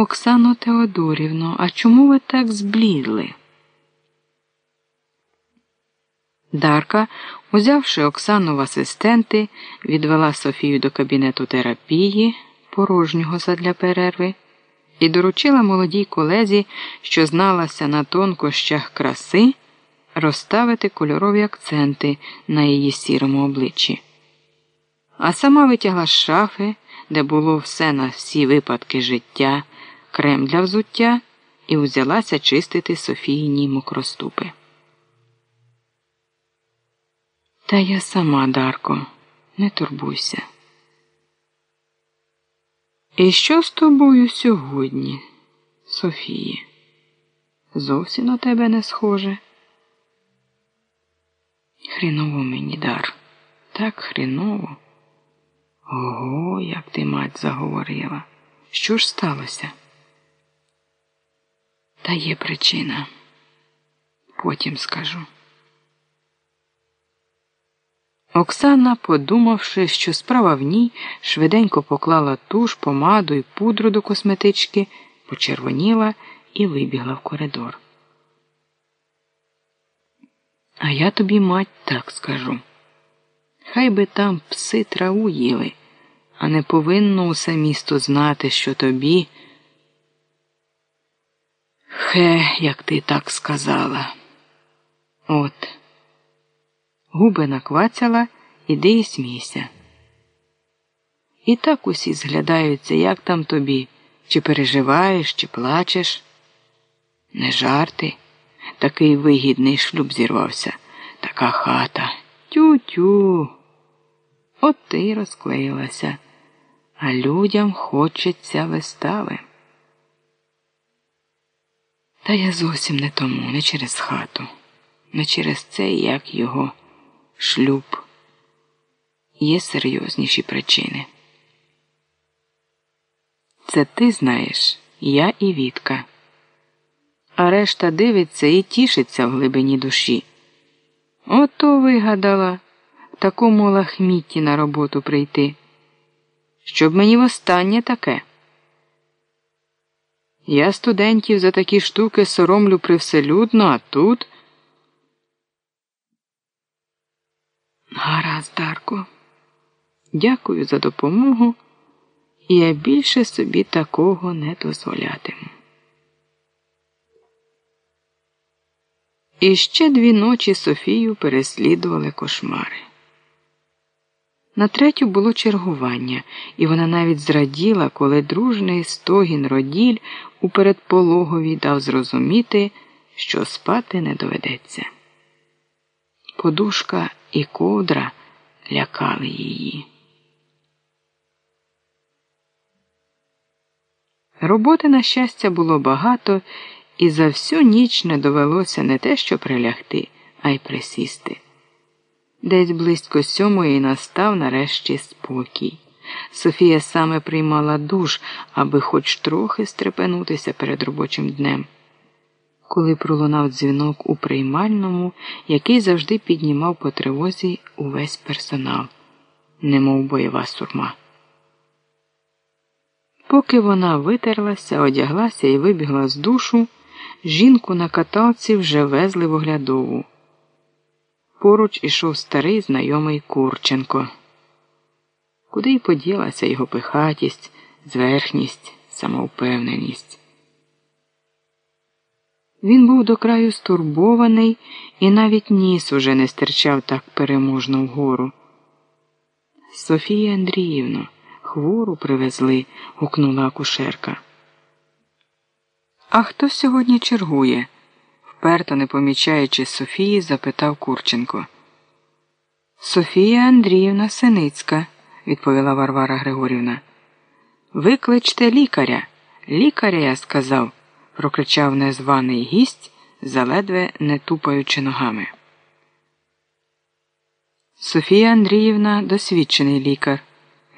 Оксано Теодорівно, а чому ви так зблідли? Дарка, узявши Оксану в асистенти, відвела Софію до кабінету терапії, порожнього задля перерви, і доручила молодій колезі, що зналася на тонкощах краси, розставити кольорові акценти на її сірому обличчі. А сама витягла з шафи, де було все на всі випадки життя, крем для взуття, і узялася чистити Софійні мокроступи. Та я сама, Дарко, не турбуйся. І що з тобою сьогодні, Софії? Зовсім на тебе не схоже. Хріново мені дар, так хріново. Ого, як ти мать заговорила. Що ж сталося? Та є причина. Потім скажу. Оксана, подумавши, що справа в ній, швиденько поклала туш, помаду і пудру до косметички, почервоніла і вибігла в коридор. А я тобі, мать, так скажу. Хай би там пси траву їли, а не повинно усе місто знати, що тобі. Хе, як ти так сказала. От. Губи наквацяла, іди і смійся. І так усі зглядаються, як там тобі, чи переживаєш, чи плачеш. Не жарти, такий вигідний шлюб зірвався, така хата. Тю-тю. От ти розклеїлася, а людям хочеться вистави. Та я зовсім не тому, не через хату, не через це, як його шлюб. Є серйозніші причини. Це ти знаєш, я і Вітка. А решта дивиться і тішиться в глибині душі. Ото вигадала такому лахмітті на роботу прийти. Щоб мені востаннє таке. Я студентів за такі штуки соромлю привселюдно, а тут. Гаразд, Дарко, дякую за допомогу, і я більше собі такого не дозволятиму. І ще дві ночі Софію переслідували кошмари. На третю було чергування, і вона навіть зраділа, коли дружний стогін роділь у передпологові дав зрозуміти, що спати не доведеться. Подушка і ковдра лякали її. Роботи, на щастя, було багато, і за всю ніч не довелося не те, що прилягти, а й присісти. Десь близько сьомої настав нарешті спокій. Софія саме приймала душ, аби хоч трохи стрепенутися перед робочим днем. Коли пролунав дзвінок у приймальному, який завжди піднімав по тривозі увесь персонал, немов бойова сурма. Поки вона витерлася, одяглася і вибігла з душу, жінку на каталці вже везли в оглядову. Поруч ішов старий знайомий Курченко. Куди й поділася його пихатість, зверхність, самовпевненість. Він був до краю стурбований і навіть ніс уже не стирчав так переможно вгору. Софія Андріївно, хвору привезли, гукнула акушерка. А хто сьогодні чергує? Вперто не помічаючи Софії, запитав Курченко. Софія Андріївна Синицька, відповіла Варвара Григорівна. Викличте лікаря. Лікаря, я сказав, прокричав незваний гість, заледве не тупаючи ногами. Софія Андріївна досвідчений лікар,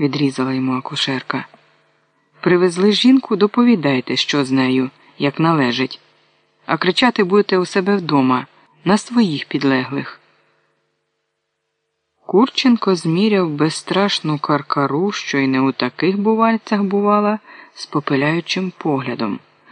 відрізала йому акушерка. Привезли жінку, доповідайте, що з нею, як належить а кричати будете у себе вдома, на своїх підлеглих. Курченко зміряв безстрашну каркару, що й не у таких бувальцях бувала, з попиляючим поглядом.